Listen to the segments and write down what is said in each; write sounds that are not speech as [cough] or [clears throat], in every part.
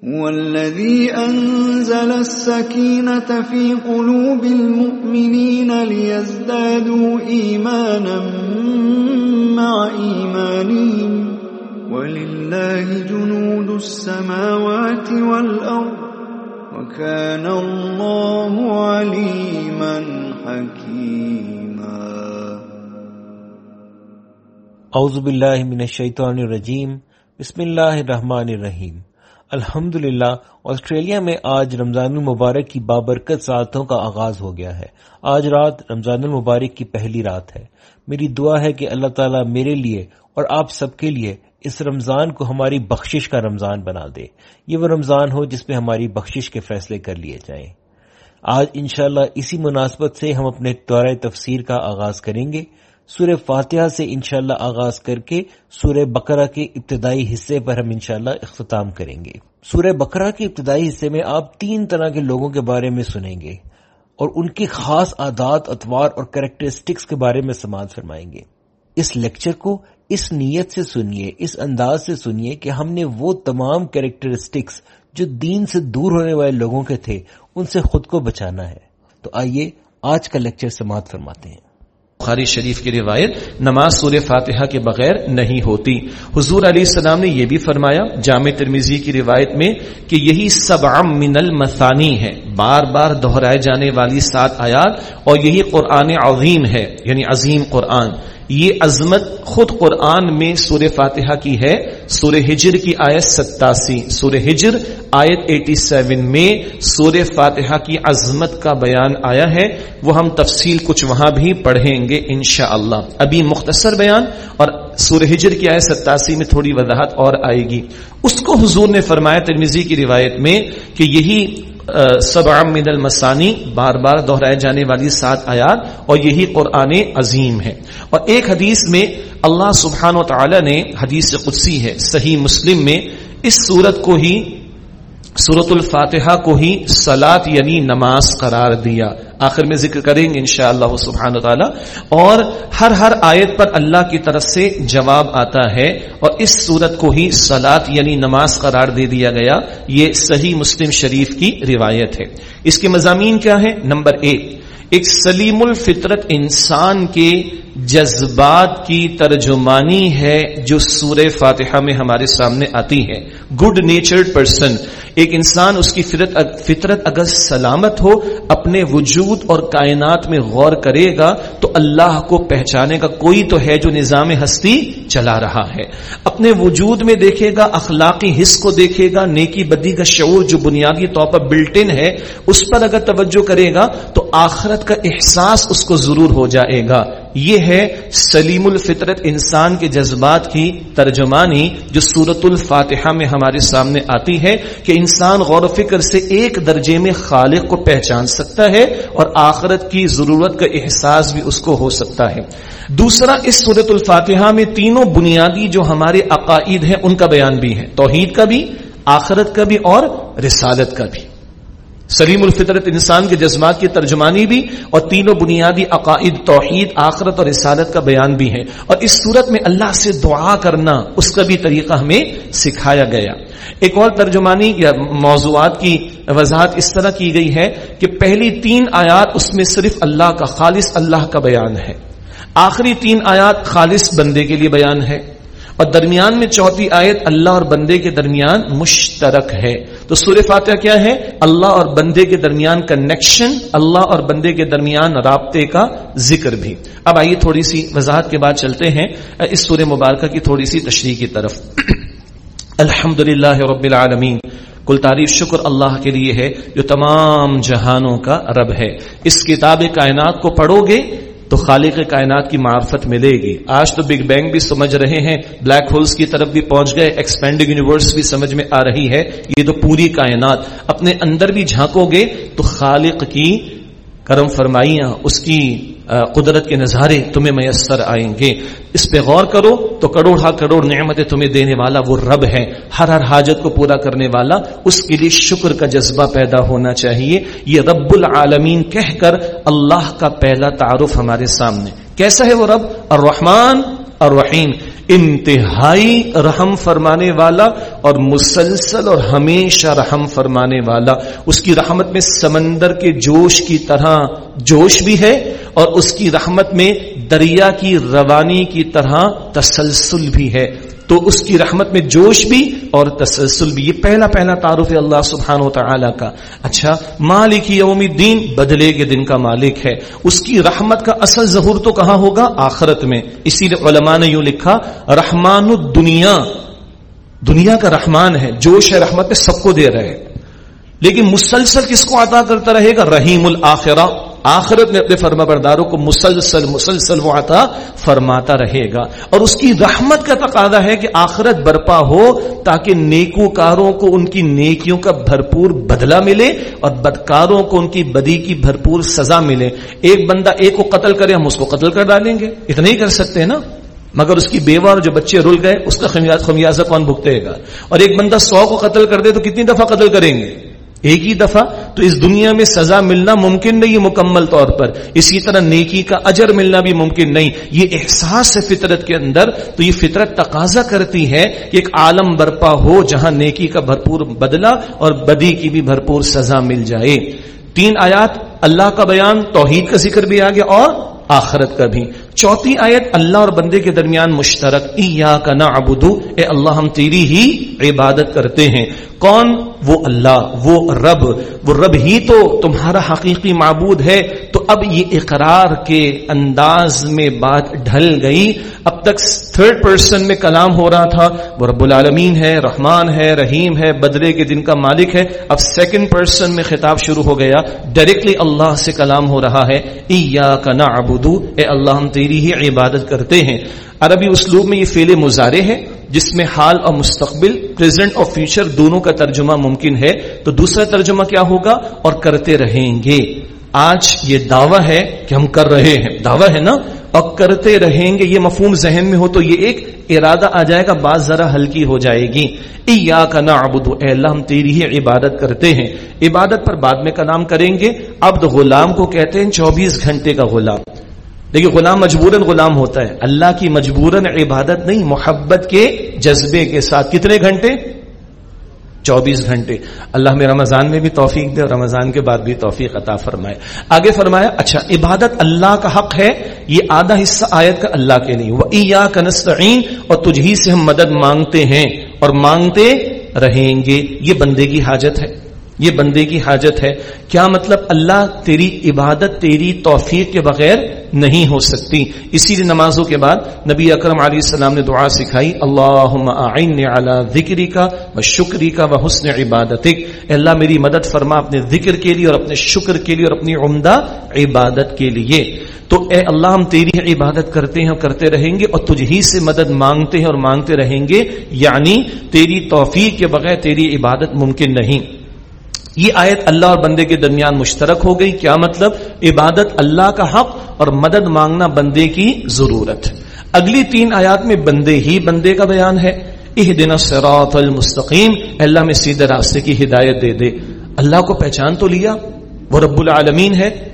هو الذي أنزل السكينة في قلوب المؤمنين ليزدادوا إيمانا مع إيمانهم. ولله جنود السماوات والأرض، وكان الله عليما حكيما. اعوذ باللہ من الشیطان الرجیم بسم اللہ الرحمن الرحیم الحمد للہ آسٹریلیا میں آج رمضان المبارک کی بابرکت ساعتوں کا آغاز ہو گیا ہے۔ آج رات رمضان المبارک کی پہلی رات ہے۔ میری دعا ہے کہ اللہ تعالیٰ میرے لیے اور آپ سب کے لیے اس رمضان کو ہماری بخشش کا رمضان بنا دے۔ یہ وہ رمضان ہو جس میں ہماری بخشش کے فیصلے کر لیے جائیں۔ آج انشاءاللہ اسی مناسبت سے ہم اپنے دورہ تفسیر کا آغاز کریں گے۔ سورہ فاتحہ سے انشاءاللہ آغاز کر کے سورہ بقرہ کے ابتدائی حصے پر ہم انشاءاللہ اختتام کریں گے۔ سورہ بقرہ کے ابتدائی حصے میں آپ تین طرح کے لوگوں کے بارے میں سنیں گے اور ان کی خاص عادات، اتوار اور کریکٹرسٹکس کے بارے میں سماعت فرمائیں گے۔ اس لیکچر کو اس نیت سے سنیے، اس انداز سے سنیے کہ ہم نے وہ تمام کریکٹرسٹکس جو دین سے دور ہونے والے لوگوں کے تھے، ان سے خود کو بچانا ہے۔ تو آئیے آج کا لیکچر سماعت فرماتے ہیں۔ بخاری شریف کی روایت، نماز سور فاتحہ کے بغیر نہیں ہوتی۔ حضور علیہ السلام نے یہ بھی فرمایا، جامع ترمیزی کی روایت میں کہ یہی سب من المثانی ہے بار بار دہرائے جانے والی سات آیات اور یہی قرآن عظیم ہے یعنی عظیم قرآن۔ یہ عظمت خود قرآن میں سور فاتحہ کی ہے۔ سور ہجر کی آیت ستاسی سور ہجر آیت ایٹی سیون میں سور فاتحہ کی عظمت کا بیان آیا ہے۔ وہ ہم تفصیل کچھ وہاں بھی پڑھیں گے انشاءاللہ۔ ابھی مختصر بیان اور سورہ ہجر کی آئے ستاسی میں تھوڑی وضاحت اور آئے گی۔ اس کو حضور نے فرمایا ترمیزی کی روایت میں کہ یہی سب من المسانی بار بار دہرائے جانے والی سات آیات اور یہی قرآن عظیم ہے۔ اور ایک حدیث میں اللہ سبحان و تعالی نے، حدیث قدسی ہے، صحیح مسلم میں اس صورت کو ہی سورت الفاتحہ کو ہی سلاد یعنی نماز قرار دیا۔ آخر میں ذکر کریں گے انشاءاللہ اللہ سبحان تعالی اور ہر ہر آیت پر اللہ کی طرف سے جواب آتا ہے اور اس صورت کو ہی سلاد یعنی نماز قرار دے دیا گیا۔ یہ صحیح مسلم شریف کی روایت ہے۔ اس کے مضامین کیا ہے نمبر ایک ایک سلیم الفطرت انسان کے جذبات کی ترجمانی ہے جو سور فاتحہ میں ہمارے سامنے آتی ہے۔ گڈ نیچرڈ پرسن ایک انسان اس کی فطرت فطرت اگر سلامت ہو، اپنے وجود اور کائنات میں غور کرے گا تو اللہ کو پہچانے کا کوئی تو ہے جو نظام ہستی چلا رہا ہے۔ اپنے وجود میں دیکھے گا، اخلاقی حص کو دیکھے گا، نیکی بدی کا شعور جو بنیادی طور پر بلٹن ہے، اس پر اگر توجہ کرے گا تو آخرت کا احساس اس کو ضرور ہو جائے گا۔ یہ ہے سلیم الفطرت انسان کے جذبات کی ترجمانی جو سورت الفاتحہ میں ہمارے سامنے آتی ہے کہ انسان غور و فکر سے ایک درجے میں خالق کو پہچان سکتا ہے اور آخرت کی ضرورت کا احساس بھی اس کو ہو سکتا ہے۔ دوسرا، اس سورت الفاتحہ میں تینوں بنیادی جو ہمارے عقائد ہیں، ان کا بیان بھی ہے۔ توحید کا بھی، آخرت کا بھی اور رسالت کا بھی۔ سلیم الفطرت انسان کے جذبات کی ترجمانی بھی اور تینوں بنیادی عقائد، توحید، آخرت اور رسالت کا بیان بھی ہے اور اس صورت میں اللہ سے دعا کرنا، اس کا بھی طریقہ ہمیں سکھایا گیا۔ ایک اور ترجمانی یا موضوعات کی وضاحت اس طرح کی گئی ہے کہ پہلی تین آیات اس میں صرف اللہ کا خالص اللہ کا بیان ہے۔ آخری تین آیات خالص بندے کے لیے بیان ہے۔ اور درمیان میں چوتھی آیت اللہ اور بندے کے درمیان مشترک ہے۔ تو سور فاتحہ کیا ہے؟ اللہ اور بندے کے درمیان کنیکشن اللہ اور بندے کے درمیان رابطے کا ذکر بھی۔ اب آئیے تھوڑی سی وضاحت کے بعد چلتے ہیں، اس سورہ مبارکہ کی تھوڑی سی تشریح کی طرف۔ [clears throat] الحمد للہ رب العالمین۔ کل تعریف شکر اللہ کے لیے ہے، جو تمام جہانوں کا رب ہے۔ اس کتاب کائنات کو پڑھو گے تو خالق کائنات کی معرفت ملے گی۔ آج تو بگ بینگ بھی سمجھ رہے ہیں بلیک ہولز کی طرف بھی پہنچ گئے ایکسپینڈنگ یونیورس بھی سمجھ میں آ رہی ہے۔ یہ تو پوری کائنات۔ اپنے اندر بھی جھانکو گے تو خالق کی کرم فرمائیاں، اس کی قدرت کے نظارے تمہیں میسر آئیں گے۔ اس پہ غور کرو تو کروڑ ہا کروڑ نعمتیں تمہیں دینے والا وہ رب ہے ہر ہر حاجت کو پورا کرنے والا اس کے لیے شکر کا جذبہ پیدا ہونا چاہیے۔ یہ رب العالمین کہہ کر اللہ کا پہلا تعارف ہمارے سامنے۔ کیسا ہے وہ رب؟ الرحمن الرحیم۔ انتہائی رحم فرمانے والا اور مسلسل اور ہمیشہ رحم فرمانے والا۔ اس کی رحمت میں سمندر کے جوش کی طرح جوش بھی ہے اور اس کی رحمت میں دریا کی روانی کی طرح تسلسل بھی ہے۔ تو اس کی رحمت میں جوش بھی اور تسلسل بھی، یہ پہلا پہلا تعارف ہے اللہ سبحانہ و تعالی کا۔ اچھا مالک یوم الدین بدلے کے دن کا مالک ہے۔ اس کی رحمت کا اصل ظہور تو کہاں ہوگا؟ آخرت میں۔ اسی لیے علماء نے یوں لکھا، رحمان الدنیا۔ دنیا کا رحمان ہے، جوش ہے، رحمت میں سب کو دے رہے۔ لیکن مسلسل کس کو عطا کرتا رہے گا؟ رحیم الآخرہ آخرت میں اپنے فرما برداروں کو مسلسل مسلسل وہ عطا فرماتا رہے گا۔ اور اس کی رحمت کا تقاضا ہے کہ آخرت برپا ہو تاکہ نیکو کاروں کو ان کی نیکیوں کا بھرپور بدلہ ملے اور بدکاروں کو ان کی بدی کی بھرپور سزا ملے۔ ایک بندہ ایک کو قتل کرے، ہم اس کو قتل کر ڈالیں گے۔ اتنا ہی کر سکتے ہیں نا؟ مگر اس کی بیوہ اور جو بچے رول گئے، اس کا خمیازہ کون بھگتے گا؟ اور ایک بندہ سو کو قتل کر دے تو کتنی دفعہ قتل کریں گے؟ ایک ہی دفعہ تو اس دنیا میں سزا ملنا ممکن نہیں مکمل طور پر۔ اسی طرح نیکی کا اجر ملنا بھی ممکن نہیں۔ یہ احساس ہے فطرت کے اندر تو یہ فطرت تقاضا کرتی ہے کہ ایک عالم برپا ہو جہاں نیکی کا بھرپور بدلہ اور بدی کی بھی بھرپور سزا مل جائے۔ تین آیات اللہ کا بیان، توحید کا ذکر بھی آ گیا اور آخرت کا بھی۔ چوتھی آیت اللہ اور بندے کے درمیان مشترک ایا کا نا اے اللہ ہم تیری ہی عبادت کرتے ہیں۔ کون؟ وہ اللہ، وہ رب۔ وہ رب ہی تو تمہارا حقیقی معبود ہے۔ تو اب یہ اقرار کے انداز میں بات ڈھل گئی۔ اب تک تھرڈ پرسن میں کلام ہو رہا تھا۔ وہ رب العالمین ہے، رحمان ہے، رحیم ہے، بدرے کے دن کا مالک ہے۔ اب سیکنڈ پرسن میں خطاب شروع ہو گیا۔ ڈائریکٹلی اللہ سے کلام ہو رہا ہے۔ ایا کا نا اے اللہ ہم تیری میری ہی عبادت کرتے ہیں۔ عربی اسلوب میں یہ فیل مظاہرے ہے، جس میں حال اور مستقبل پریزنٹ اور فیوچر دونوں کا ترجمہ ممکن ہے۔ تو دوسرا ترجمہ کیا ہوگا؟ اور کرتے رہیں گے۔ آج یہ دعویٰ ہے کہ ہم کر رہے ہیں۔ دعویٰ ہے نا؟ اور کرتے رہیں گے، یہ مفہوم ذہن میں ہو تو یہ ایک ارادہ آ جائے گا، بات ذرا ہلکی ہو جائے گی۔ ایا کا نا اے اللہ، ہم تیری ہی عبادت کرتے ہیں۔ عبادت پر بعد میں کلام کریں گے، عبد غلام کو کہتے ہیں، چوبیس گھنٹے کا غلام۔ دیکھیے غلام مجبوراً غلام ہوتا ہے۔ اللہ کی مجبوراً عبادت نہیں، محبت کے جذبے کے ساتھ۔ کتنے گھنٹے؟ چوبیس گھنٹے۔ اللہ میں رمضان میں بھی توفیق دے اور رمضان کے بعد بھی توفیق عطا فرمائے۔ آگے فرمایا اچھا عبادت اللہ کا حق ہے، یہ آدھا حصہ آیت کا اللہ کے لیے وہ ایا کنستعین اور تجھی سے ہم مدد مانگتے ہیں اور مانگتے رہیں گے۔ یہ بندے کی حاجت ہے۔ یہ بندے کی حاجت ہے۔ کیا مطلب اللہ تیری عبادت، تیری توفیق کے بغیر نہیں ہو سکتی؟ اسی لیے نمازوں کے بعد نبی اکرم علیہ السلام نے دعا سکھائی اللہ ذکری کا و شکری کا و حسن عبادت اللہ، میری مدد فرما اپنے ذکر کے لیے اور اپنے شکر کے لیے اور اپنی عمدہ عبادت کے لیے۔ تو اے اللہ، ہم تیری عبادت کرتے ہیں اور کرتے رہیں گے اور تجھ ہی سے مدد مانگتے ہیں اور مانگتے رہیں گے۔ یعنی تیری توفیق کے بغیر تیری عبادت ممکن نہیں۔ یہ آیت اللہ اور بندے کے درمیان مشترک ہو گئی۔ کیا مطلب؟ عبادت اللہ کا حق اور مدد مانگنا بندے کی ضرورت۔ اگلی تین آیات میں بندے ہی بندے کا بیان ہے۔ اہ دن سراط المستقیم اللہ میں سیدھے راستے کی ہدایت دے دے۔ اللہ کو پہچان تو لیا۔ وہ رب العالمین ہے۔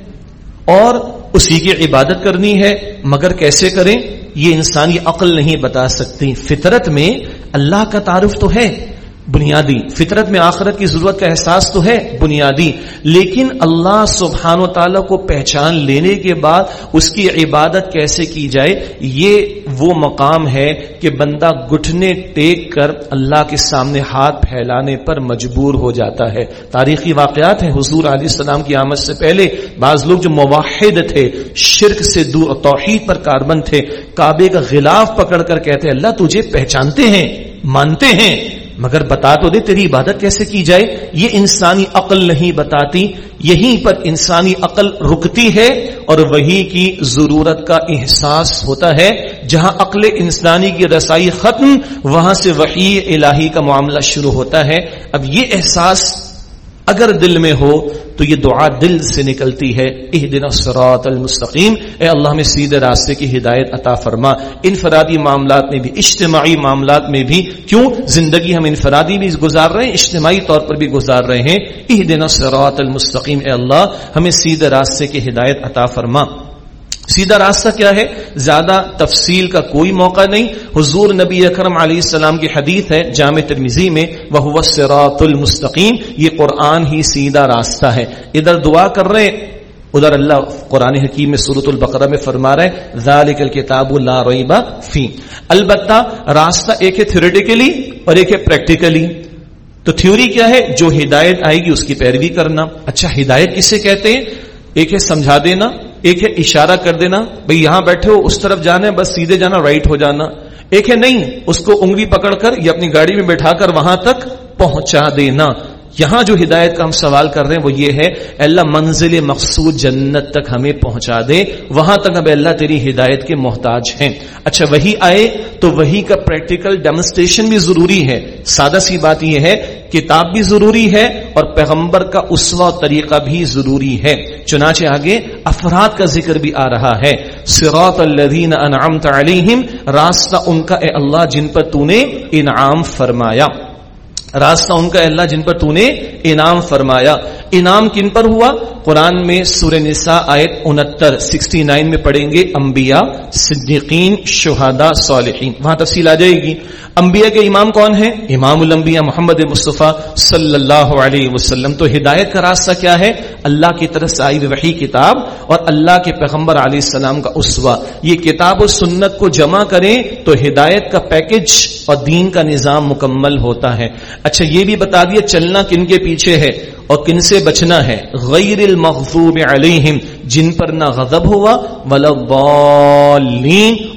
اور اسی کی عبادت کرنی ہے۔ مگر کیسے کریں؟ یہ انسانی عقل نہیں بتا سکتی۔ فطرت میں اللہ کا تعارف تو ہے۔ بنیادی فطرت میں آخرت کی ضرورت کا احساس تو ہے بنیادی، لیکن اللہ سبحان و تعالیٰ کو پہچان لینے کے بعد اس کی عبادت کیسے کی جائے، یہ وہ مقام ہے کہ بندہ گٹھنے ٹیک کر اللہ کے سامنے ہاتھ پھیلانے پر مجبور ہو جاتا ہے۔ تاریخی واقعات ہیں، حضور علیہ السلام کی آمد سے پہلے بعض لوگ جو مواحد تھے، شرک سے دور، توحید پر کاربند تھے، کعبے کا غلاف پکڑ کر کہتے اللہ تجھے پہچانتے ہیں، مانتے ہیں۔ مگر بتا تو دے تیری عبادت کیسے کی جائے؟ یہ انسانی عقل نہیں بتاتی، یہیں پر انسانی عقل رکتی ہے اور وہی کی ضرورت کا احساس ہوتا ہے۔ جہاں عقل انسانی کی رسائی ختم، وہاں سے وحی الہی کا معاملہ شروع ہوتا ہے۔ اب یہ احساس اگر دل میں ہو تو یہ دعا دل سے نکلتی ہے اہ دن سرات المستقیم۔ اے اللہ میں سیدھے راستے کی ہدایت عطا فرما۔ انفرادی معاملات میں بھی، اجتماعی معاملات میں بھی۔ کیوں؟ زندگی ہم انفرادی بھی گزار رہے ہیں، اجتماعی طور پر بھی گزار رہے ہیں۔ اہ دن سرات المستقیم۔ اے اللہ، ہمیں سیدھے راستے کی ہدایت عطا فرما۔ سیدھا راستہ کیا ہے؟ زیادہ تفصیل کا کوئی موقع نہیں۔ حضور نبی اکرم علیہ السلام کی حدیث ہے، جامع ترمیزی میں وہ سراط المستقیم یہ قرآن ہی سیدھا راستہ ہے۔ ادھر دعا کر رہے ادھر اللہ قرآن حکیم میں صورت البقرہ میں فرما رہے ذالک الکتاب لا ریبا فی البتہ راستہ ایک ہے تھیوریٹیکلی اور ایک ہے پریکٹیکلی تو تھیوری کیا ہے؟ جو ہدایت آئے گی اس کی پیروی کرنا۔ اچھا ہدایت کسے کہتے ہیں؟ ایک ہے سمجھا دینا۔ ایک ہے اشارہ کر دینا، بھئی یہاں بیٹھے ہو، اس طرف جانا ہے، بس سیدھے جانا رائٹ ہو جانا۔ ایک ہے نہیں، اس کو انگلی پکڑ کر یا اپنی گاڑی میں بیٹھا کر وہاں تک پہنچا دینا۔ یہاں جو ہدایت کا ہم سوال کر رہے ہیں وہ یہ ہے اللہ منزل مقصود جنت تک ہمیں پہنچا دے، وہاں تک اب اللہ تیری ہدایت کے محتاج ہیں۔ اچھا وہی آئے تو وہی کا پریکٹیکل ڈیمونسٹریشن بھی ضروری ہے۔ سادہ سی بات یہ ہے، کتاب بھی ضروری ہے اور پیغمبر کا اسوا طریقہ بھی ضروری ہے۔ چنانچہ آگے افراد کا ذکر بھی آ رہا ہے۔ سراط الذین انعمت علیہم، راستہ ان کا اے اللہ جن پر تو نے انعام فرمایا۔ راستہ ان کا اللہ جن پر تو نے انعام فرمایا۔ انعام کن پر ہوا؟ قرآن میں سور نساء آیت انہتر، سکسٹی نائن میں پڑھیں گے، انبیاء، صدیقین، شہداء، صالحین۔ وہاں تفصیل آ جائے گی۔ انبیاء کے امام کون ہیں؟ امام الانبیاء محمد مصطفیٰ صلی اللہ علیہ وسلم۔ تو ہدایت کا راستہ کیا ہے؟ اللہ کی طرف سے آئی وحی کتاب اور اللہ کے پیغمبر علیہ السلام کا اسوا یہ کتاب و سنت کو جمع کریں تو ہدایت کا پیکج اور دین کا نظام مکمل ہوتا ہے۔ اچھا یہ بھی بتا دیا چلنا کن کے پیچھے ہے اور کن سے بچنا ہے؟ غیر المغضوب علیہم، جن پر نہ غضب ہوا، ولا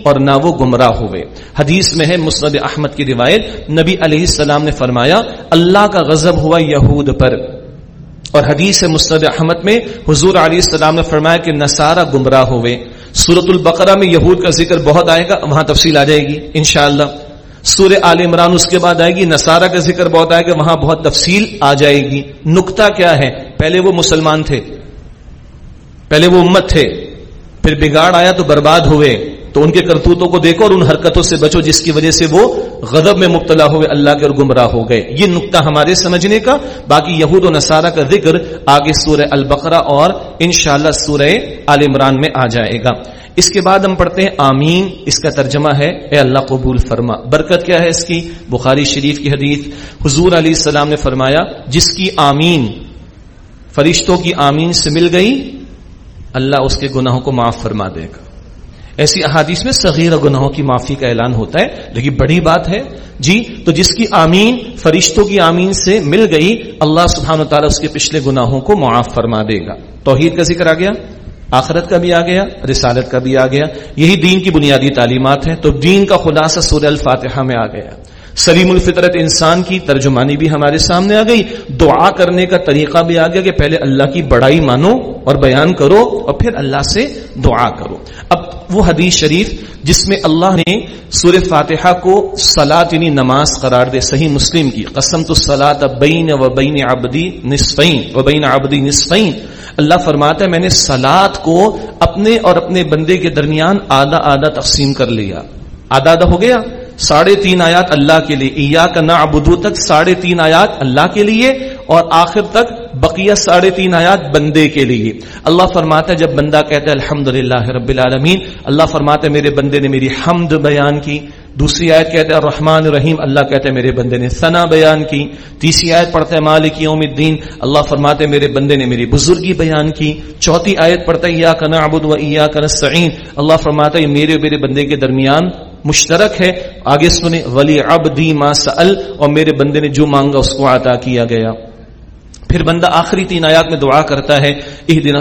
اور نہ وہ گمراہ ہوئے۔ حدیث میں ہے مسند احمد کی روایت، نبی علیہ السلام نے فرمایا، اللہ کا غضب ہوا یہود پر۔ اور حدیث مسند احمد میں، حضور علیہ السلام نے فرمایا کہ نصارہ گمراہ ہوئے۔ سورت البقرہ میں یہود کا ذکر بہت آئے گا، وہاں تفصیل آ جائے گی، انشاءاللہ۔ سورہ آل عمران اس کے بعد آئے گی، نصارہ کا ذکر بہت آئے گا، وہاں بہت تفصیل آ جائے گی۔ نقطہ کیا ہے؟ پہلے وہ مسلمان تھے، پہلے وہ امت تھے، پھر بگاڑ آیا تو برباد ہوئے۔ تو ان کے کرتوتوں کو دیکھو اور ان حرکتوں سے بچو جس کی وجہ سے وہ غضب میں مبتلا ہوئے، اللہ کے اور گمراہ ہو گئے۔ یہ نقطہ ہمارے سمجھنے کا، باقی یہود و نصارہ کا ذکر آگے سورہ البقرہ اور انشاءاللہ سورہ آل عمران میں آ جائے گا۔ اس کے بعد ہم پڑھتے ہیں، آمین، اس کا ترجمہ ہے، اے اللہ قبول فرما۔ برکت کیا ہے اس کی؟ بخاری شریف کی حدیث، حضور علیہ السلام نے فرمایا، جس کی آمین، فرشتوں کی آمین سے مل گئی، اللہ اس کے گناہوں کو معاف فرما دے گا۔ ایسی احادیث میں صغیر گناہوں کی معافی کا اعلان ہوتا ہے۔ لیکن بڑی بات ہے جی تو جس کی آمین، فرشتوں کی آمین سے مل گئی، اللہ سبحانہ تعالیٰ اس کے پچھلے گناہوں کو معاف فرما دے گا۔ توحید کا ذکر آ گیا، آخرت کا بھی آ گیا، رسالت کا بھی آ گیا۔ یہی دین کی بنیادی تعلیمات ہیں۔ تو دین کا خلاصہ سورہ الفاتحہ میں آ گیا۔ سلیم الفطرت انسان کی ترجمانی بھی ہمارے سامنے آ گئی۔ دعا کرنے کا طریقہ بھی آ گیا کہ پہلے اللہ کی بڑائی مانو اور بیان کرو اور پھر اللہ سے دعا کرو۔ اب وہ حدیث شریف جس میں اللہ نے سور فاتحہ کو سلاد یعنی نماز قرار دے، صحیح مسلم کی۔ قسم تو سلاد بین و بین آبدی نصفین، و بین آبدی نصفین۔ اللہ فرماتا ہے، میں نے سلاد کو اپنے اور اپنے بندے کے درمیان آدھا آدھا تقسیم کر لیا۔ آدھا آدھا ہو گیا۔ ساڑھے تین آیات اللہ کے لیے ایا کا نہ ابدو تک ساڑھے تین آیات اللہ کے لیے اور آخر تک بقیہ ساڑھے تین آیات بندے کے لیے۔ اللہ فرماتا ہے، جب بندہ کہتا ہے الحمد رب العالمین، اللہ فرماتا ہے، میرے بندے نے میری حمد بیان کی۔ دوسری آیت کہتے ہیں رحمان رحیم اللہ کہتے ہیں میرے بندے نے ثنا بیان کی۔ تیسری آیت پڑھتے ہیں مالک یوم الدین، اللہ فرماتے ہیں میرے بندے نے میری بزرگی بیان کی۔ چوتھی آیت پڑھتا ہے یا کنا ابود و یا کن سعین اللہ فرماتا ہے میرے میرے بندے کے درمیان مشترک ہے۔ آگے سنے ولی اب دی ما سل اور میرے بندے نے جو مانگا اس کو عطا کیا گیا۔ پھر بندہ آخری تین آیات میں دعا کرتا ہے اہ دن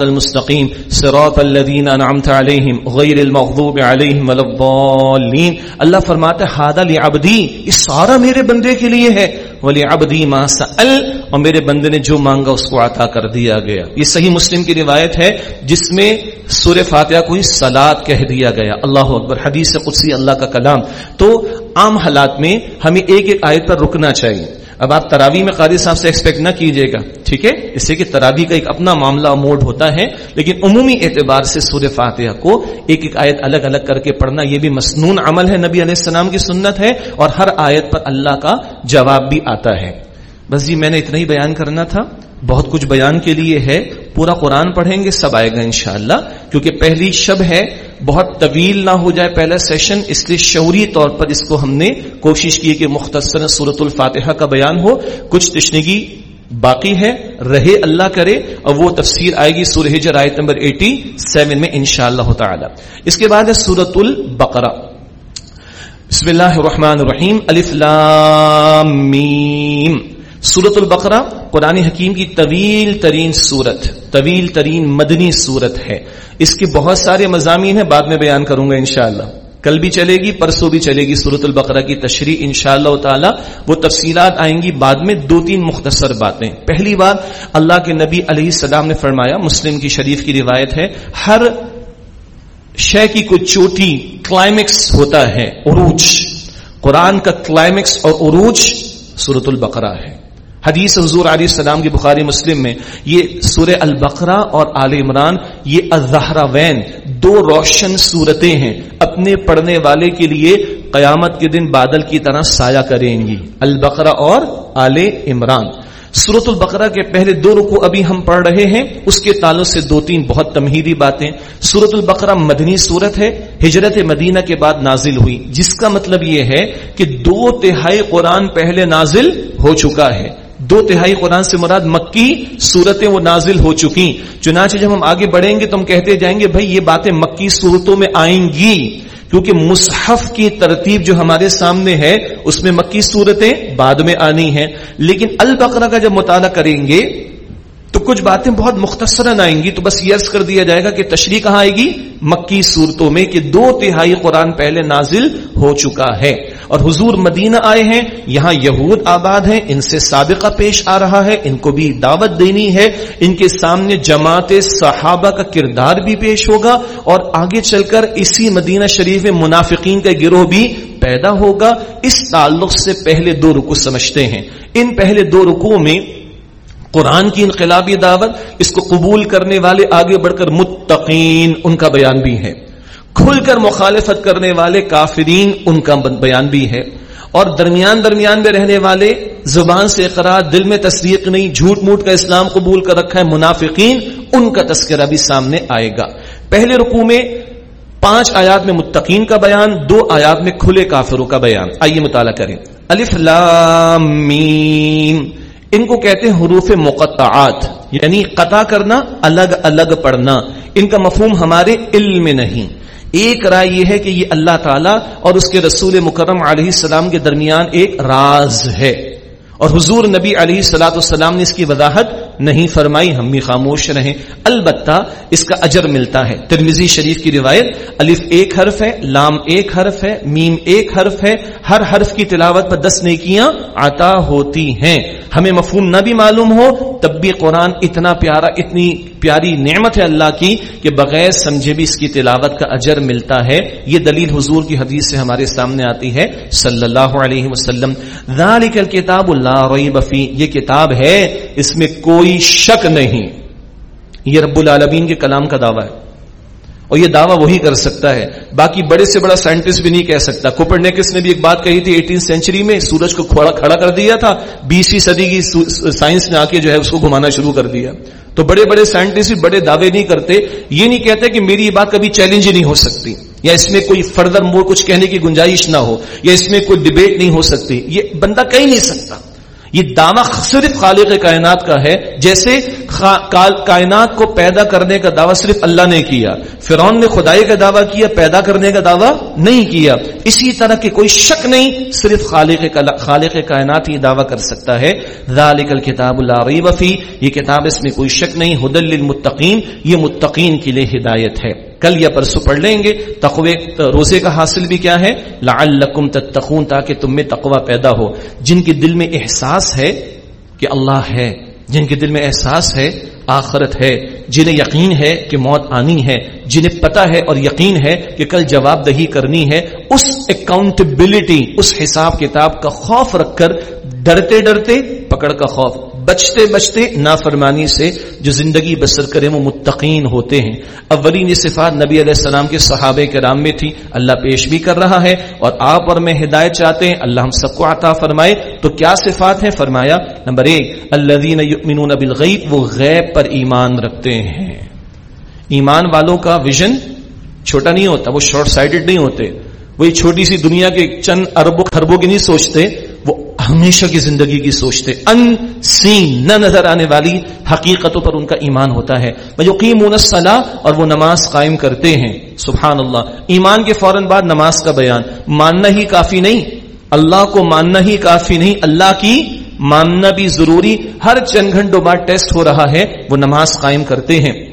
المستقیم سراط الذین انعمت علیہم، غیر المغضوب علیہم والضالین اللہ فرماتا ہے ہادہ لعبدی، یہ سارا میرے بندے کے لیے ہے۔ ولی ما سأل، اور میرے بندے نے جو مانگا اس کو عطا کر دیا گیا۔ یہ صحیح مسلم کی روایت ہے، جس میں سور فاتحہ کو ہی سلاد کہہ دیا گیا۔ اللہ اکبر، حدیث قدسی اللہ کا کلام۔ تو عام حالات میں ہمیں ایک ایک آیت پر رکنا چاہیے۔ اب آپ تراوی میں قاضی صاحب سے ایکسپیکٹ نہ کیجیے گا۔ ٹھیک ہے؟ اس سے کہ تراوی کا ایک اپنا معاملہ موڈ ہوتا ہے، لیکن عمومی اعتبار سے سور فاتحہ کو ایک ایک آیت الگ الگ کر کے پڑھنا یہ بھی مسنون عمل ہے۔ نبی علیہ السلام کی سنت ہے اور ہر آیت پر اللہ کا جواب بھی آتا ہے۔ بس جی میں نے اتنا ہی بیان کرنا تھا۔ بہت کچھ بیان کے لیے ہے۔ پورا قرآن پڑھیں گے، سب آئے گا انشاءاللہ۔ کیونکہ پہلی شب ہے، بہت طویل نہ ہو جائے پہلا سیشن اس لیے شعوری طور پر اس کو ہم نے کوشش کی کہ مختصر صورت الفاتحہ کا بیان ہو۔ کچھ تشنگی باقی ہے، رہے اللہ کرے، اور وہ تفسیر آئے گی سورہ ہجر آیت نمبر ایٹی سیون میں انشاءاللہ اللہ تعالی۔ اس کے بعد ہے سورت البقرہ۔ بسم اللہ الرحمن الرحیم، الف لام میم۔ سورت البقرہ قرآن حکیم کی طویل ترین سورت، طویل ترین مدنی سورت ہے۔ اس کے بہت سارے مضامین ہیں، بعد میں بیان کروں گا انشاءاللہ۔ کل بھی چلے گی، پرسوں بھی چلے گی سورت البقرہ کی تشریح ان شاء اللہ تعالی۔ وہ تفصیلات آئیں گی بعد میں دو تین مختصر باتیں۔ پہلی بات، اللہ کے نبی علیہ السلام نے فرمایا، مسلم کی شریف کی روایت ہے، ہر شے کی کوئی چوٹی کلائمیکس ہوتا ہے، عروج۔ قرآن کا کلائمیکس اور عروج سورت البقرہ ہے۔ حدیث حضور علیہ السلام کی بخاری مسلم میں یہ سورہ البقرہ اور آل عمران، یہ الزہرا وین، دو روشن صورتیں ہیں۔ اپنے پڑھنے والے کے لیے قیامت کے دن بادل کی طرح سایہ کریں گی۔ البقرہ اور آل عمران۔ سورت البقرہ کے پہلے دو رکو ابھی ہم پڑھ رہے ہیں۔ اس کے تعلق سے دو تین بہت تمہیدی باتیں۔ سورت البقرہ مدنی صورت ہے۔ ہجرت مدینہ کے بعد نازل ہوئی۔ جس کا مطلب یہ ہے کہ دو تہائی قرآن پہلے نازل ہو چکا ہے۔ دو تہائی قرآن سے مراد مکی صورتیں وہ نازل ہو چکی چنانچہ جب ہم آگے بڑھیں گے تو ہم کہتے جائیں گے بھائی یہ باتیں مکی صورتوں میں آئیں گی۔ کیونکہ مصحف کی ترتیب جو ہمارے سامنے ہے، اس میں مکی صورتیں بعد میں آنی ہیں۔ لیکن البقرہ کا جب مطالعہ کریں گے، تو کچھ باتیں بہت مختصراً آئیں گی۔ تو بس یہ عرض کر دیا جائے گا کہ تشریح کہاں آئے گی؟ مکی صورتوں میں کہ دو تہائی قرآن پہلے نازل ہو چکا ہے۔ اور حضور مدینہ آئے ہیں، یہاں یہود آباد ہیں، ان سے سابقہ پیش آ رہا ہے، ان کو بھی دعوت دینی ہے، ان کے سامنے جماعت صحابہ کا کردار بھی پیش ہوگا اور آگے چل کر اسی مدینہ شریف میں منافقین کا گروہ بھی پیدا ہوگا۔ اس تعلق سے پہلے دو رکو سمجھتے ہیں۔ ان پہلے دو رکو میں قرآن کی انقلابی دعوت، اس کو قبول کرنے والے آگے بڑھ کر متقین، ان کا بیان بھی ہے۔ کھل کر مخالفت کرنے والے کافرین ان کا بیان بھی ہے۔ اور درمیان درمیان میں رہنے والے زبان سے اقرار دل میں تصدیق نہیں، جھوٹ موٹ کا اسلام قبول کر رکھا ہے، منافقین ان کا تذکرہ بھی سامنے آئے گا۔ پہلے رکو میں پانچ آیات میں متقین کا بیان، دو آیات میں کھلے کافروں کا بیان۔ آئیے مطالعہ کریں۔ الف لام میم۔ ان کو کہتے ہیں حروف مقطعات یعنی قطع کرنا، الگ الگ پڑھنا۔ ان کا مفہوم ہمارے علم میں نہیں۔ ایک رائے یہ ہے کہ یہ اللہ تعالیٰ اور اس کے رسول مکرم علیہ السلام کے درمیان ایک راز ہے۔ اور حضور نبی علیہ سلاۃ السلام نے اس کی وضاحت نہیں فرمائی، ہم بھی خاموش رہیں۔ البتہ اس کا اجر ملتا ہے۔ ترمیزی شریف کی روایت، الف ایک حرف ہے، لام ایک حرف ہے، میم ایک حرف ہے۔ ہر حرف کی تلاوت پر دس نیکیاں عطا ہوتی ہیں۔ ہمیں مفہوم نہ بھی معلوم ہو، تب بھی قرآن اتنا پیارا، اتنی پیاری نعمت ہے اللہ کی کہ بغیر سمجھے بھی اس کی تلاوت کا اجر ملتا ہے۔ یہ دلیل حضور کی حدیث سے ہمارے سامنے آتی ہے۔ صلی اللہ علیہ وسلم۔ ذالک الکتاب اللہ ریب فی، یہ کتاب ہے، اس میں کوئی شک نہیں۔ یہ رب العالمین کے کلام کا دعویٰ ہے۔ اور یہ دعویٰ وہی کر سکتا ہے۔ باقی بڑے سے بڑا سائنٹسٹ بھی نہیں کہہ سکتا۔ کوپر نیکس نے بھی ایک بات کہی تھی ایٹین سینچری میں، سورج کو کھڑا کھڑا کر دیا تھا۔ بیسویں صدی کی سائنس نے آ کے جو ہے اس کو گھمانا شروع کر دیا۔ تو بڑے بڑے سائنٹسٹ بھی بڑے دعوے نہیں کرتے۔ یہ نہیں کہتے کہ میری یہ بات کبھی چیلنج ہی نہیں ہو سکتی۔ یا اس میں کوئی فردر مور کچھ کہنے کی گنجائش نہ ہو۔ یا اس میں کوئی ڈبیٹ نہیں ہو سکتی۔ یہ بندہ کہہ نہیں سکتا۔ یہ دعویٰ صرف خالق کائنات کا ہے جیسے کائنات کو پیدا کرنے کا دعویٰ صرف اللہ نے کیا۔ فرعون نے خدائی کا دعویٰ کیا، پیدا کرنے کا دعویٰ نہیں کیا۔ اسی طرح کے کوئی شک نہیں، صرف خالق خالق کائنات ہی دعویٰ کر سکتا ہے۔ ذالک الکتاب اللہ ریب یہ کتاب اس میں کوئی شک نہیں حد للمتقین۔ یہ متقین کے لیے ہدایت ہے۔ کل یا پرسو پڑھ لیں گے۔ تقوی روزے کا حاصل بھی کیا ہے۔ لعلکم تتقون، تاکہ تم میں تقوی پیدا ہو۔ جن کے دل میں احساس ہے کہ اللہ ہے۔ جن کے دل میں احساس ہے آخرت ہے، جنہیں یقین ہے کہ موت آنی ہے، جنہیں پتا ہے اور یقین ہے کہ کل جواب دہی کرنی ہے، اس اکاؤنٹبلٹی اس حساب کتاب کا خوف رکھ کر، ڈرتے ڈرتے، پکڑ کا خوف۔ بچتے بچتے نافرمانی سے جو زندگی بسر کرے وہ متقین ہوتے ہیں۔ اولین یہ صفات نبی علیہ السلام کے صحابہ کے رام میں تھی۔ اللہ پیش بھی کر رہا ہے اور آپ اور میں ہدایت چاہتے ہیں۔ اللہ ہم سب کو عطا فرمائے۔ تو کیا صفات ہیں؟ فرمایا، نمبر ایک اللہ بالغیب، وہ غیب پر ایمان رکھتے ہیں۔ ایمان والوں کا ویژن چھوٹا نہیں ہوتا، وہ شارٹ سائڈڈ نہیں ہوتے۔ وہی چھوٹی سی دنیا کے چند اربوں، خربوں کی نہیں سوچتے۔ وہ ہمیشہ کی زندگی کی سوچتے ان سین نہ نظر آنے والی حقیقتوں پر ان کا ایمان ہوتا ہے۔ یقین اور وہ نماز قائم کرتے ہیں۔ سبحان اللہ ایمان کے فوراً بعد نماز کا بیان۔ ماننا ہی کافی نہیں۔ اللہ کو ماننا ہی کافی نہیں۔ اللہ کی ماننا بھی ضروری۔ ہر چند گھنٹوں بعد ٹیسٹ ہو رہا ہے۔ وہ نماز قائم کرتے ہیں۔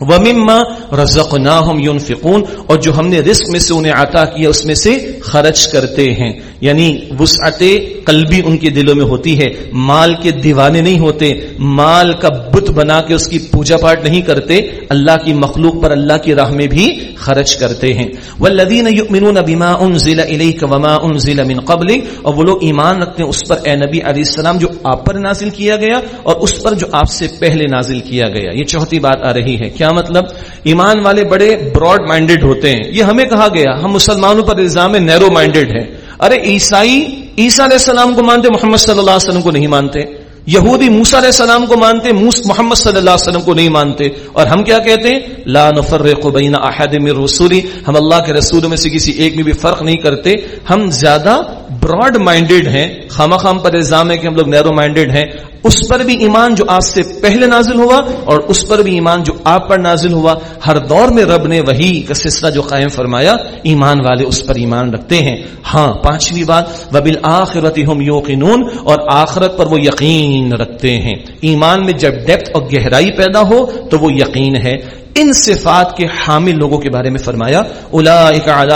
ومما رزقناهم ينفقون اور جو ہم نے رزق میں سے انہیں عطا کیا، اس میں سے خرچ کرتے ہیں۔ یعنی وسعت قلبی ان کے دلوں میں ہوتی ہے۔ مال کے دیوانے نہیں ہوتے۔ مال کا بت بنا کے اس کی پوجا پاٹ نہیں کرتے۔ اللہ کی مخلوق پر اللہ کی راہ میں بھی خرچ کرتے ہیں۔ والذین یؤمنون بما انزل الیک وما انزل من قبل اور وہ لوگ ایمان رکھتے ہیں اس پر، اے نبی علیہ السلام، جو آپ پر نازل کیا گیا اور اس پر جو آپ سے پہلے نازل کیا گیا۔ یہ چوتھی بات آ رہی ہے۔ کیا مطلب ایمان والے بڑے براڈ مائنڈیڈ ہوتے ہیں۔ یہ ہمیں کہا گیا، ہم مسلمانوں پر الزام نیرو مائنڈیڈ ہیں۔ ارے، عیسائی، عیسیٰ علیہ السلام کو مانتے محمد صلی اللہ علیہ وسلم کو نہیں مانتے۔ یہودی موسا علیہ السلام کو مانتے محمد صلی اللہ علیہ وسلم کو نہیں مانتے۔ اور ہم کیا کہتے ہیں؟ لا نفرق بین احد من رسولی، ہم اللہ کے رسولوں میں سے کسی ایک میں بھی فرق نہیں کرتے۔ ہم زیادہ براڈ مائنڈیڈ ہیں۔ خام خام پر الزام ہے کہ ہم لوگ نیرو مائنڈیڈ ہیں۔ اس پر بھی ایمان جو آپ سے پہلے نازل ہوا اور اس پر بھی ایمان جو آپ پر نازل ہوا، ہر دور میں رب نے وہی کا سلسلہ جو قائم فرمایا، ایمان والے اس پر ایمان رکھتے ہیں۔ ہاں پانچویں بات وبل آخرت ہم یوقنون اور آخرت پر وہ یقین رکھتے ہیں۔ ایمان میں جب ڈیپتھ اور گہرائی پیدا ہو، تو وہ یقین ہے۔ ان صفات کے حامل لوگوں کے بارے میں فرمایا الا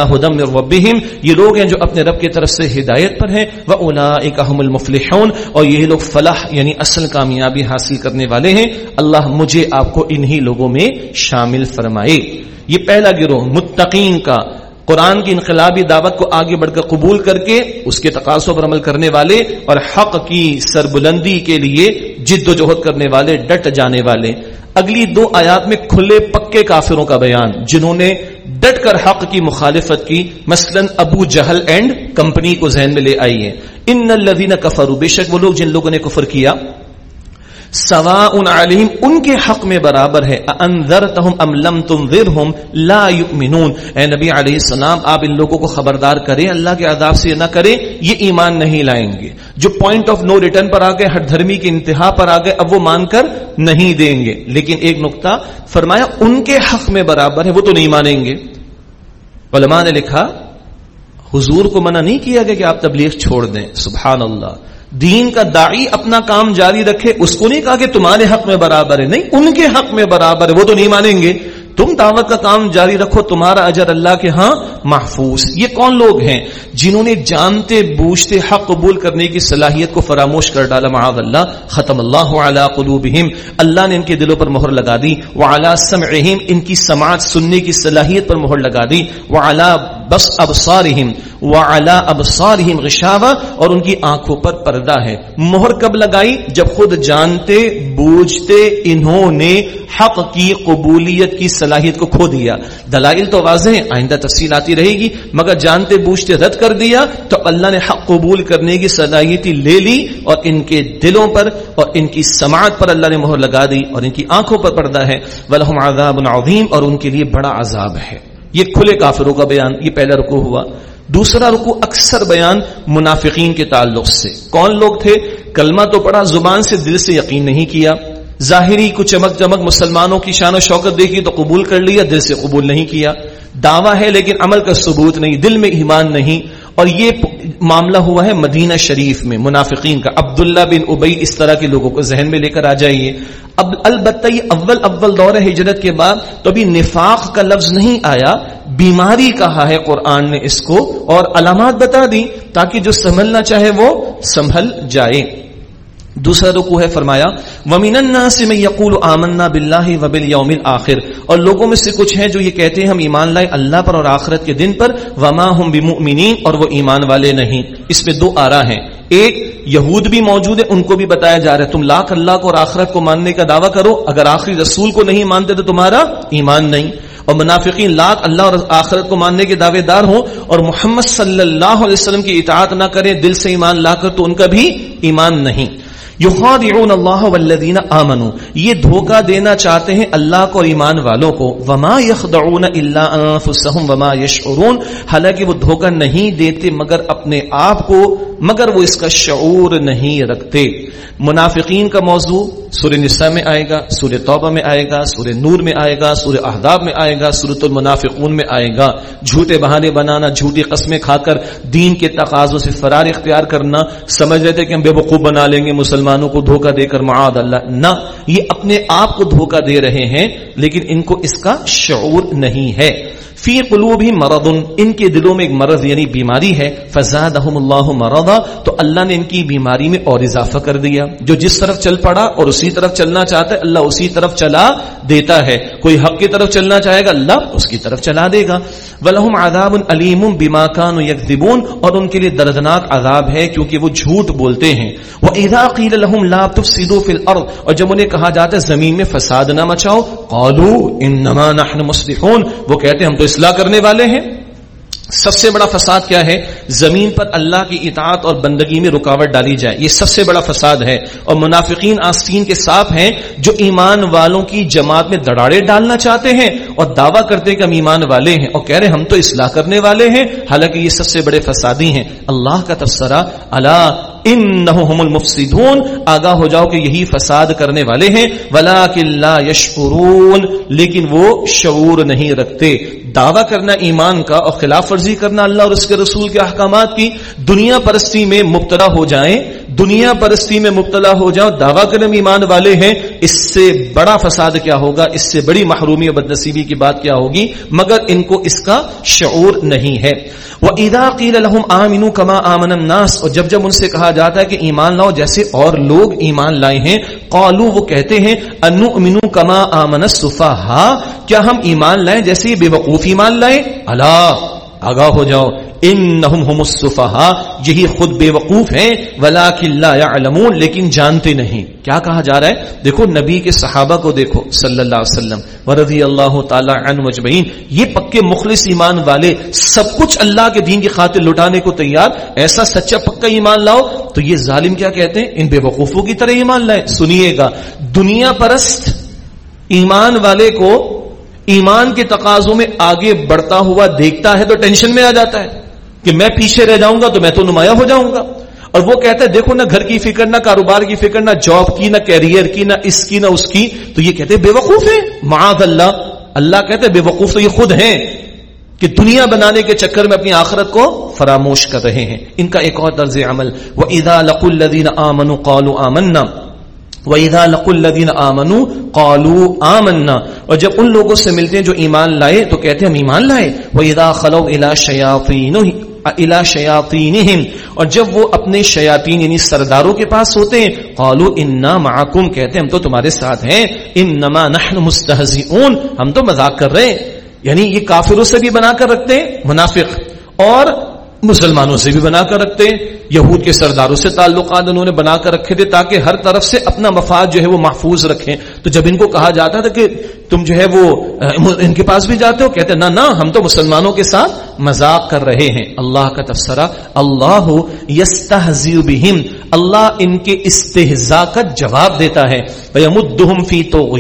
ہدم ربہم، یہ لوگ ہیں جو اپنے رب کی طرف سے ہدایت پر ہیں وہ الا المفلحون، اور یہ لوگ فلاح یعنی اصل کامیابی حاصل کرنے والے ہیں۔ اللہ مجھے آپ کو انہی لوگوں میں شامل فرمائے۔ یہ پہلا گروہ، متقین کا۔ قرآن کی انقلابی دعوت کو آگے بڑھ کر قبول کر کے اس کے تقاضوں پر عمل کرنے والے اور حق کی سربلندی کے لیے جد و جہد کرنے والے، ڈٹ جانے والے۔ اگلی دو آیات میں کھلے پکے کافروں کا بیان، جنہوں نے ڈٹ کر حق کی مخالفت کی، مثلا ابو جہل اینڈ کمپنی کو ذہن میں لے آئی ہے ان الذین کفروا، بے شک وہ لوگ جن لوگوں نے کفر کیا۔ سوا ان علیم، ان کے حق میں برابر ہے۔ ام لم تنذرهم لا یؤمنون اے نبی علیہ السلام، آپ ان لوگوں کو خبردار کریں، اللہ کے عذاب سے نہ کریں، یہ ایمان نہیں لائیں گے۔ جو پوائنٹ آف نو ریٹرن پر آ گئے ہر دھرمی کی انتہا پر آ گئے اب وہ مان کر نہیں دیں گے۔ لیکن ایک نقطہ، فرمایا ان کے حق میں برابر ہے، وہ تو نہیں مانیں گے۔ علماء نے لکھا، حضور کو منع نہیں کیا گیا کہ آپ تبلیغ چھوڑ دیں۔ سبحان اللہ۔ دین کا داعی اپنا کام جاری رکھے، اس کو نہیں کہا کہ تمہارے حق میں برابر ہے۔ نہیں، ان کے حق میں برابر ہے، وہ تو نہیں مانیں گے۔ تم دعوت کا کام جاری رکھو، تمہارا اجر اللہ کے ہاں محفوظ۔ یہ کون لوگ ہیں جنہوں نے جانتے بوجھتے حق قبول کرنے کی صلاحیت کو فراموش کر ڈالا؟ معاذ اللہ، ختم اللہ علی قلوبہم۔ اللہ نے ان کے دلوں پر مہر لگا دی۔ وعلی سمعہم، ان کی سماعت سننے کی صلاحیت پر مہر لگا دی۔ وعلی بس ابصارہم وعلی ابصارہم غشاوہ اور ان کی آنکھوں پر پردہ ہے۔ مہر کب لگائی؟ جب خود جانتے، بوجھتے، انہوں نے حق کی قبولیت کی صلاحیت کو کھو دیا۔ دلائل تو واضح ہیں، آئندہ تفصیل آتی رہے گی۔ مگر جانتے، بوجھتے، رد کر دیا تو اللہ نے حق قبول کرنے کی صلاحیتی لے لی اور ان کے دلوں پر اور ان کی سماعت پر اللہ نے مہر لگا دی اور ان کی آنکھوں پر پردہ ہے۔ ولہم عذاب عظیم اور ان کے لیے بڑا عذاب ہے۔ یہ کھلے کافروں کا بیان، یہ پہلا رکو ہوا۔ دوسرا رکو اکثر بیان منافقین کے تعلق سے۔ کون لوگ تھے؟ کلمہ تو پڑا زبان سے دل سے یقین نہیں کیا۔ ظاہری کو چمک چمک مسلمانوں کی شان و شوکت دیکھی تو قبول کر لیا، دل سے قبول نہیں کیا۔ دعویٰ ہے لیکن عمل کا ثبوت نہیں، دل میں ایمان نہیں۔ اور یہ معاملہ ہوا ہے مدینہ شریف میں، منافقین کا۔ عبداللہ بن ابئی اس طرح کے لوگوں کو ذہن میں لے کر آ جائیے۔ اب البتہ یہ اول اول دور ہجرت کے بعد تو ابھی نفاق کا لفظ نہیں آیا، بیماری کہا ہے قرآن نے اس کو اور علامات بتا دی تاکہ جو سنبھلنا چاہے وہ سنبھل جائے۔ دوسرا رکو ہے فرمایا ومین الناس میں یقول آمنا باللہ وبالیوم الاخر۔ اور لوگوں میں سے کچھ ہیں جو یہ کہتے ہیں، ہم ایمان لائے اللہ پر اور آخرت کے دن پر، وما ہم بمؤمنین اور وہ ایمان والے نہیں۔ اس میں دو آرا ہیں۔ ایک یہود بھی موجود ہے، ان کو بھی بتایا جا رہا ہے، تم لاکھ اللہ کو اور آخرت کو ماننے کا دعویٰ کرو، اگر آخری رسول کو نہیں مانتے تو تمہارا ایمان نہیں۔ اور منافقین لاکھ اللہ اور آخرت کو ماننے کے دعوے دار ہوں، اور محمد صلی اللہ علیہ وسلم کی اطاعت نہ کریں، دل سے ایمان لا کر تو ان کا بھی ایمان نہیں۔ یخادعون اللہ والذین آمنوا، یہ دھوکہ دینا چاہتے ہیں اللہ کو اور ایمان والوں کو۔ وما یخدعون الا انفسهم وما یشعرون، حالانکہ وہ دھوکہ نہیں دیتے مگر اپنے آپ کو مگر وہ اس کا شعور نہیں رکھتے۔ منافقین کا موضوع سورہ نساء میں آئے گا، سورہ توبہ میں آئے گا، سورہ نور میں آئے گا، سورہ احداب میں آئے گا سورت المنافقون میں آئے گا۔ جھوٹے بہانے بنانا، جھوٹی قسمیں کھا کر دین کے تقاضوں سے فرار اختیار کرنا، سمجھ رہے تھے کہ ہم بے وقوف بنا لیں گے، مسلمانوں کو دھوکہ دے کر معاد اللہ۔ نہ، یہ اپنے آپ کو دھوکہ دے رہے ہیں، لیکن ان کو اس کا شعور نہیں ہے۔ فی قلوب ہی مرد ان کے دلوں میں ایک مرض یعنی بیماری ہے فزاد اللہ مردا تو اللہ نے ان کی بیماری میں اور اضافہ کر دیا۔ جو جس طرف چل پڑا اور اسی طرف چلنا چاہتا ہے، اللہ اسی طرف چلا دیتا ہے۔ کوئی حق کی طرف چلنا چاہے گا، اللہ اس کی طرف چلا دے گا۔ ولہم عذاب علیم بما کانوا یکذبون اور ان کے لیے دردناک عذاب ہے، کیونکہ وہ جھوٹ بولتے ہیں۔ وہ اذا قیل لهم لا تفسدوا في الارض اور جب انہیں کہا جاتا ہے، زمین میں فساد نہ مچاؤ، قالوا انما نحن مصلحون۔ وہ کہتے ہیں، ہم تو اصلاح کرنے والے ہیں۔ سب سے بڑا فساد کیا ہے؟ زمین پر اللہ کی اطاعت اور بندگی میں رکاوٹ ڈالی جائے۔ یہ سب سے بڑا فساد ہے۔ اور منافقین آستین کے صاف ہیں جو ایمان والوں کی جماعت میں دڑاڑے ڈالنا چاہتے ہیں اور دعویٰ کرتے کہ ہم ایمان والے ہیں۔ اور کہہ رہے ہم تو اصلاح کرنے والے ہیں۔ حالانکہ یہ سب سے بڑے فسادی ہیں۔ اللہ کا تبصرہ اللہ انہم المفسدون۔ آگاہ ہو جاؤ کہ یہی فساد کرنے والے ہیں۔ ولیکن لا یشعرون لیکن وہ شعور نہیں رکھتے۔ دعویٰ کرنا ایمان کا اور خلاف ورزی کرنا اللہ اور اس کے رسول کے احکامات کی، دنیا پرستی میں مبتلا ہو جائیں، دنیا پرستی میں مبتلا ہو جاؤ دعویٰ کرم ایمان والے ہیں، اس سے بڑا فساد کیا ہوگا، اس سے بڑی محرومی اور بدنصیبی کی بات کیا ہوگی، مگر ان کو اس کا شعور نہیں ہے۔ وہ ادا قیل الحم آمین کما آمن الناس، اور جب جب ان سے کہا جاتا ہے کہ ایمان لاؤ، جیسے اور لوگ ایمان لائے ہیں قالو وہ کہتے ہیں انو امنو کما آمن صفا کیا ہم ایمان لائیں جیسے بے وقوف ایمان لائیں۔ اللہ، آگاہ ہو جاؤ۔ انہم هم الصفحاء یہی خود بے وقوف ہیں۔ ولکن لا يعلمون لیکن جانتے نہیں۔ کیا کہا جا رہا ہے؟ دیکھو، نبی کے صحابہ کو دیکھو، صلی اللہ علیہ وسلم ورضی اللہ تعالی عنہ مجمعین یہ پکے مخلص ایمان والے، سب کچھ اللہ کے دین کی خاطر لٹانے کو تیار۔ ایسا سچا پکا ایمان لاؤ۔ تو یہ ظالم کیا کہتے ہیں؟ ان بے وقوفوں کی طرح ایمان لائے سنیے گا۔ دنیا پرست ایمان والے کو ایمان کے تقاضوں میں آگے بڑھتا ہوا دیکھتا ہے تو ٹینشن میں آ جاتا ہے کہ میں پیچھے رہ جاؤں گا تو میں تو نمایاں ہو جاؤں گا۔ اور وہ کہتا ہے، دیکھو، نہ گھر کی فکر، نہ کاروبار کی فکر، نہ جاب کی، نہ کیریئر کی، نہ اس کی، نہ اس کی۔ تو یہ کہتے ہیں بے وقوف ہے معاذ اللہ۔ اللہ کہتے بے وقوف تو یہ خود ہیں کہ دنیا بنانے کے چکر میں اپنی آخرت کو فراموش کر رہے ہیں۔ ان کا ایک اور طرز عمل وہ ادا لق الدین آمن قالو آمنا۔ وَإِذَا لَقُوا الَّذِينَ آمَنُوا قَالُوا آمَنَّا اور جب ان لوگوں سے ملتے ہیں جو ایمان لائے تو کہتے ہیں ہم ایمان لائے۔ وَإِذَا خَلَوْا إِلَى شَيَاطِينِهِمْ الى شیاطینہم اور جب وہ اپنے شیاطین یعنی سرداروں کے پاس ہوتے ہیں، قالوا انا معکم کہتے ہیں ہم تو تمہارے ساتھ ہیں۔ انما نحن مستہزئون ہم تو مذاق کر رہے ہیں۔ یعنی یہ کافروں سے بھی بنا کر رکھتے ہیں، منافق۔ اور مسلمانوں سے بھی بنا کر رکھتے ہیں۔ یہود کے سرداروں سے تعلقات انہوں نے بنا کر رکھے تھے تاکہ ہر طرف سے اپنا مفاد جو ہے وہ محفوظ رکھیں۔ تو جب ان کو کہا جاتا تھا کہ تم جو ہے وہ ان کے پاس بھی جاتے ہو، کہتے نہ نہ، ہم تو مسلمانوں کے ساتھ مذاق کر رہے ہیں۔ اللہ کا تفسرہ اللہ بہم، اللہ ان کے استحزا کا جواب دیتا ہے۔ فی تو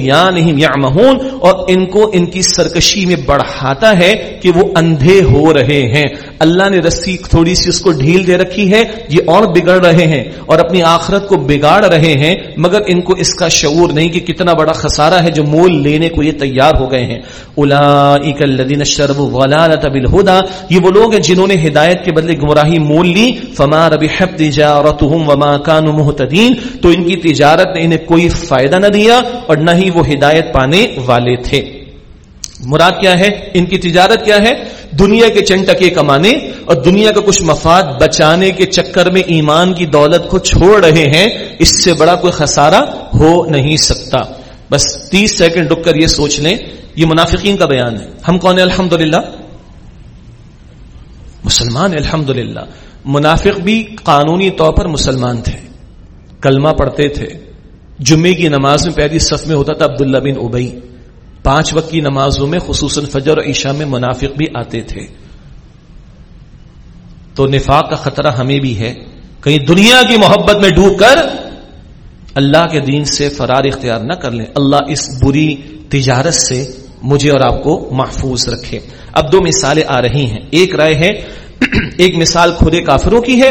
اور ان کو ان کی سرکشی میں بڑھاتا ہے کہ وہ اندھے ہو رہے ہیں۔ اللہ نے رسی تھوڑی سی اس کو ڈھیل دے رکھی ہے، یہ اور بگڑ رہے ہیں اور اپنی آخرت کو بگاڑ رہے ہیں، مگر ان کو اس کا شعور نہیں کہ کتنا بڑا خسارہ ہے جو مول لینے کو یہ تیار ہو گئے ہیں۔ بالہدا یہ وہ لوگ ہیں جنہوں نے ہدایت کے بدلے گمراہی مول لی۔ فما ربحت تجارتهم وما كانوا مهتدين تو ان کی تجارت نے انہیں کوئی فائدہ نہ دیا اور نہ ہی وہ ہدایت پانے والے تھے۔ مراد کیا ہے؟ ان کی تجارت کیا ہے؟ دنیا کے چند ٹکے کمانے اور دنیا کا کچھ مفاد بچانے کے چکر میں ایمان کی دولت کو چھوڑ رہے ہیں۔ اس سے بڑا کوئی خسارہ ہو نہیں سکتا۔ بس تیس سیکنڈ رک کر یہ سوچ لیں، یہ منافقین کا بیان ہے۔ ہم کون الحمد مسلمان الحمد منافق بھی قانونی طور پر مسلمان تھے۔ کلمہ پڑھتے تھے۔ جمعے کی نماز میں پہلی صف میں ہوتا تھا عبداللہ بن ابئی پانچ وقت کی نمازوں میں خصوصاً فجر اور عشاء میں منافق بھی آتے تھے۔ تو نفاق کا خطرہ ہمیں بھی ہے۔ کہیں دنیا کی محبت میں ڈوب کر اللہ کے دین سے فرار اختیار نہ کر لیں۔ اللہ اس بری تجارت سے مجھے اور آپ کو محفوظ رکھے۔ اب دو مثالیں آ رہی ہیں۔ ایک رائے ہے، [clears throat] ایک مثال خود کافروں کی ہے۔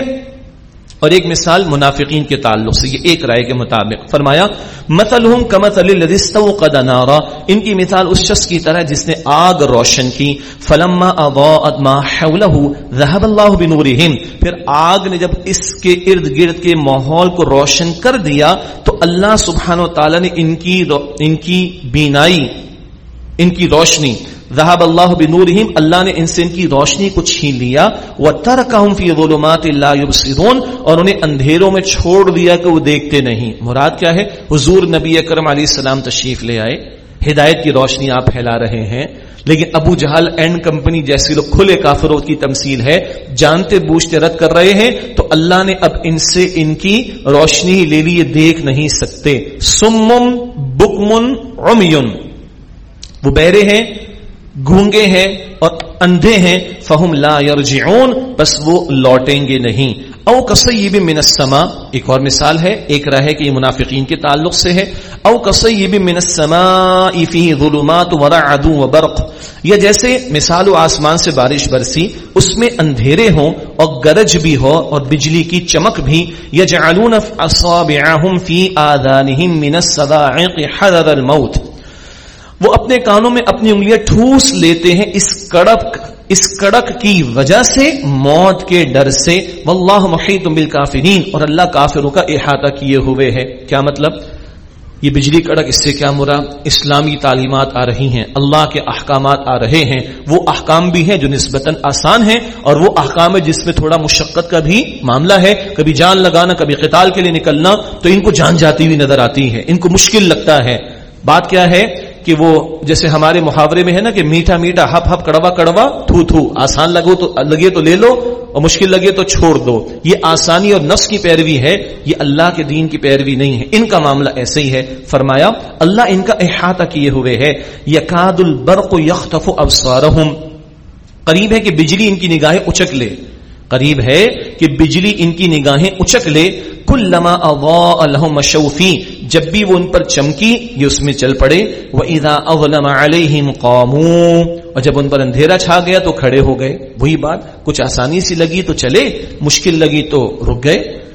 اور ایک مثال منافقین کے تعلق سے، یہ ایک رائے کے مطابق۔ فرمایا مثلہم کمثل الذی استوقد نارا۔ ان کی مثال اس شخص کی طرح جس نے آگ روشن کی۔ فلما اضاءت ما حوله ذهب الله بنورهم۔ پھر آگ نے جب اس کے ارد گرد کے ماحول کو روشن کر دیا، تو اللہ سبحانہ و تعالی نے ان کی ان کی بینائی، ان کی روشنی ذهب اللہ بنورہم، اللہ نے ان سے ان کی روشنی کو چھین لیا وترکہم فی ظلمات لا یبصرون اور انہیں اندھیروں میں چھوڑ دیا کہ وہ دیکھتے نہیں۔ مراد کیا ہے؟ حضور نبی اکرم علیہ السلام تشریف لے آئے، ہدایت کی روشنی آپ پھیلا رہے ہیں۔ لیکن ابو جہل اینڈ کمپنی جیسی لوگ کھلے کافروں کی تمثیل ہے، جانتے بوجھتے رد کر رہے ہیں، تو اللہ نے اب ان سے ان کی روشنی لے لی دیکھ نہیں سکتے۔ سمم بکمن عمیون وہ بہرے ہیں گونگے ہیں اور اندھے ہیں، فہم لا یرجعون، بس وہ لوٹیں گے نہیں۔ او کسیب من السماء، ایک اور مثال ہے، ایک رہے کہ یہ منافقین کے تعلق سے ہے۔ او کسیب من السماء فيه ظلمات ورعد وبرق یا جیسے مثال و آسمان سے بارش برسی، اس میں اندھیرے ہوں اور گرج بھی ہو اور بجلی کی چمک بھی۔ یجعلون اصابعهم في آذانهم من الصواعق حذر الموت۔ وہ اپنے کانوں میں اپنی انگلیاں ٹھوس لیتے ہیں اس کڑک اس کڑک کی وجہ سے موت کے ڈر سے۔ واللہ محیط بالکافرین اور اللہ کافروں کا احاطہ کیے ہوئے ہے کیا مطلب؟ یہ بجلی کڑک، اس سے کیا مرا اسلامی تعلیمات آ رہی ہیں۔ اللہ کے احکامات آ رہے ہیں۔ وہ احکام بھی ہیں جو نسبتاً آسان ہیں، اور وہ احکام ہے جس میں تھوڑا مشقت کا بھی معاملہ ہے۔ کبھی جان لگانا، کبھی قتال کے لیے نکلنا، تو ان کو جان جاتی ہوئی نظر آتی ہے۔ ان کو مشکل لگتا ہے۔ بات کیا ہے؟ کہ وہ جیسے ہمارے محاورے میں ہے نا کہ میٹھا میٹھا ہپ ہپ کڑوا کڑوا تھو تھو، آسان لگو تو لگے تو لے لو اور مشکل لگے تو چھوڑ دو۔ یہ آسانی اور نفس کی پیروی ہے، یہ اللہ کے دین کی پیروی نہیں ہے۔ ان کا معاملہ ایسے ہی ہے۔ فرمایا، اللہ ان کا احاطہ کیے ہوئے ہے۔ یقاد البرق یختف ابصارہم۔ قریب ہے کہ بجلی ان کی نگاہیں اچک لے۔ قریب ہے کہ بجلی ان کی نگاہیں اچک لے۔ کل لما اضاء لهم مشوفی جب بھی وہ ان پر چمکی، یہ اس میں چل پڑے۔ وَإِذَا أَظْلَمَ عَلَيْهِمْ قَامُوا۔ اور جب ان پر اندھیرا چھا گیا تو کھڑے ہو گئے۔ وہی بات، کچھ آسانی سی لگی تو چلے، مشکل لگی تو رک گئے۔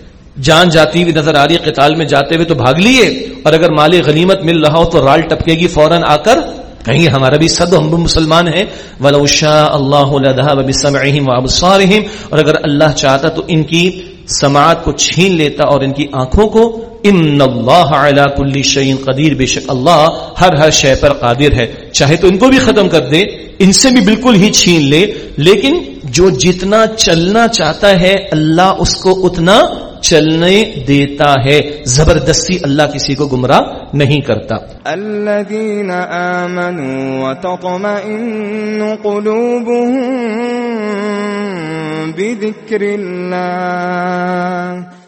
جان جاتی ہوئی نظر آ رہی قتال میں جاتے ہوئے تو بھاگ لیے۔ اور اگر مال غنیمت مل رہا ہو تو رال ٹپکے گی فوراً آ کر۔ کہیں ہمارا بھی صد ہم مسلمان ہیں۔ وَلَوْ شَاءَ اللَّهُ لَذَهَبَ اور اگر اللہ چاہتا تو ان کی سماعت کو چھین لیتا اور ان کی آنکھوں کو ان اللہ علی کل شعین قدیر بے شک اللہ ہر ہر شے پر قادر ہے چاہے تو ان کو بھی ختم کر دے، ان سے بھی بالکل ہی چھین لے، لیکن جو جتنا چلنا چاہتا ہے اللہ اس کو اتنا چلنے دیتا ہے۔ زبردستی اللہ کسی کو گمراہ نہیں کرتا۔ الذين آمنوا وتطمئن قلوبهم بذكر الله